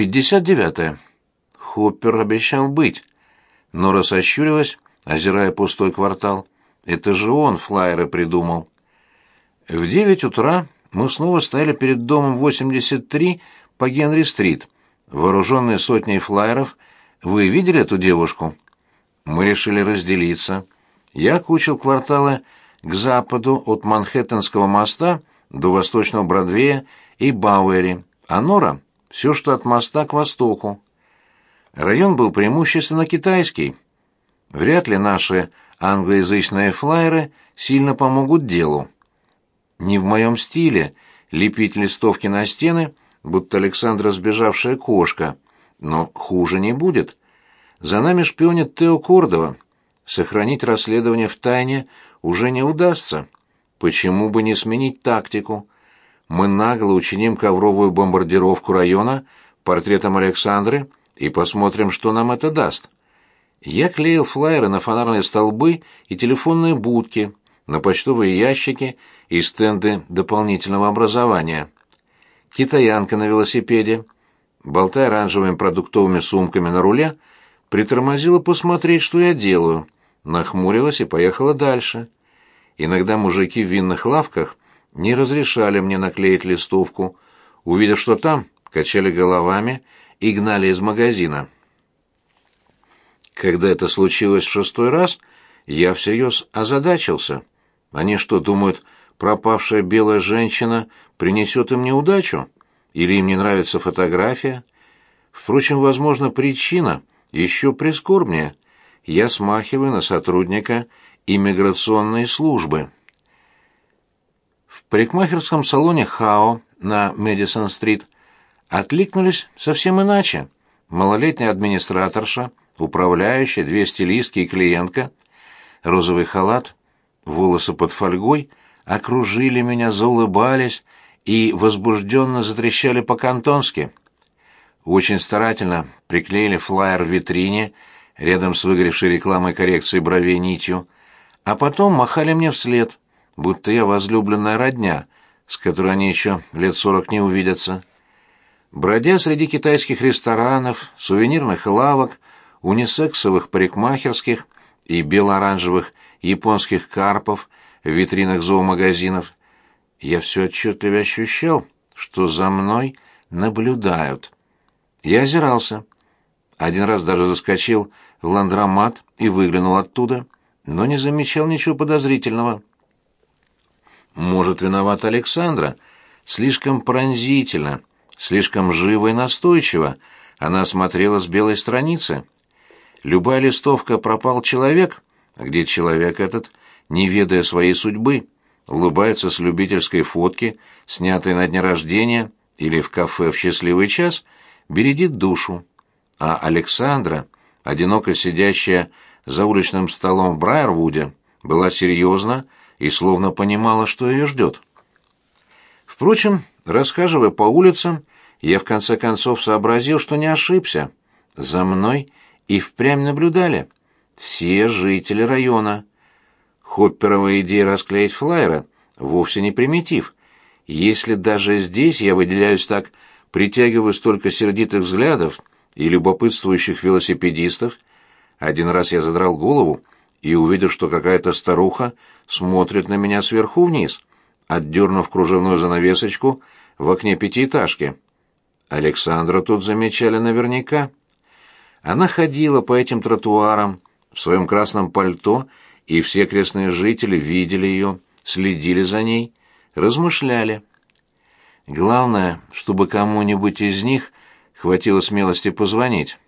Пятьдесят девятое. Хоппер обещал быть. Нора сощурилась, озирая пустой квартал. Это же он флайеры придумал. В девять утра мы снова стояли перед домом 83 по Генри-стрит, вооруженные сотней флайеров. Вы видели эту девушку? Мы решили разделиться. Я кучил кварталы к западу от Манхэттенского моста до Восточного Бродвея и Бауэри, а Нора — все, что от моста к востоку. Район был преимущественно китайский. Вряд ли наши англоязычные флайеры сильно помогут делу. Не в моем стиле лепить листовки на стены, будто Александра сбежавшая кошка, но хуже не будет. За нами шпионит Тео Кордова. Сохранить расследование в тайне уже не удастся. Почему бы не сменить тактику? Мы нагло учиним ковровую бомбардировку района портретом Александры и посмотрим, что нам это даст. Я клеил флаеры на фонарные столбы и телефонные будки, на почтовые ящики и стенды дополнительного образования. Китаянка на велосипеде, болтая оранжевыми продуктовыми сумками на руле, притормозила посмотреть, что я делаю, нахмурилась и поехала дальше. Иногда мужики в винных лавках не разрешали мне наклеить листовку, увидев, что там, качали головами и гнали из магазина. Когда это случилось в шестой раз, я всерьез озадачился. Они что, думают, пропавшая белая женщина принесет им неудачу? Или им не нравится фотография? Впрочем, возможно, причина еще прискорбнее. Я смахиваю на сотрудника иммиграционной службы. В парикмахерском салоне «Хао» на Мэдисон-стрит откликнулись совсем иначе. Малолетняя администраторша, управляющая, две стилистки и клиентка, розовый халат, волосы под фольгой, окружили меня, заулыбались и возбужденно затрещали по-кантонски. Очень старательно приклеили флаер в витрине рядом с выгоревшей рекламой коррекции бровей нитью, а потом махали мне вслед, будто я возлюбленная родня, с которой они еще лет сорок не увидятся. Бродя среди китайских ресторанов, сувенирных лавок, унисексовых парикмахерских и бело-оранжевых японских карпов в витринах зоомагазинов, я все отчетливо ощущал, что за мной наблюдают. Я озирался. Один раз даже заскочил в ландромат и выглянул оттуда, но не замечал ничего подозрительного. Может, виноват Александра? Слишком пронзительно, слишком живо и настойчиво она смотрела с белой страницы. Любая листовка «пропал человек», где человек этот, не ведая своей судьбы, улыбается с любительской фотки, снятой на дне рождения или в кафе в счастливый час, бередит душу. А Александра, одиноко сидящая за уличным столом в Брайервуде, была серьезна и словно понимала, что ее ждет. Впрочем, расхаживая по улицам, я в конце концов сообразил, что не ошибся. За мной и впрямь наблюдали все жители района. Хопперова идея расклеить флайеры вовсе не примитив. Если даже здесь я выделяюсь так, притягиваю столько сердитых взглядов и любопытствующих велосипедистов, один раз я задрал голову и увидел, что какая-то старуха смотрит на меня сверху вниз, отдернув кружевную занавесочку в окне пятиэтажки. Александра тут замечали наверняка. Она ходила по этим тротуарам в своем красном пальто, и все крестные жители видели ее, следили за ней, размышляли. Главное, чтобы кому-нибудь из них хватило смелости позвонить.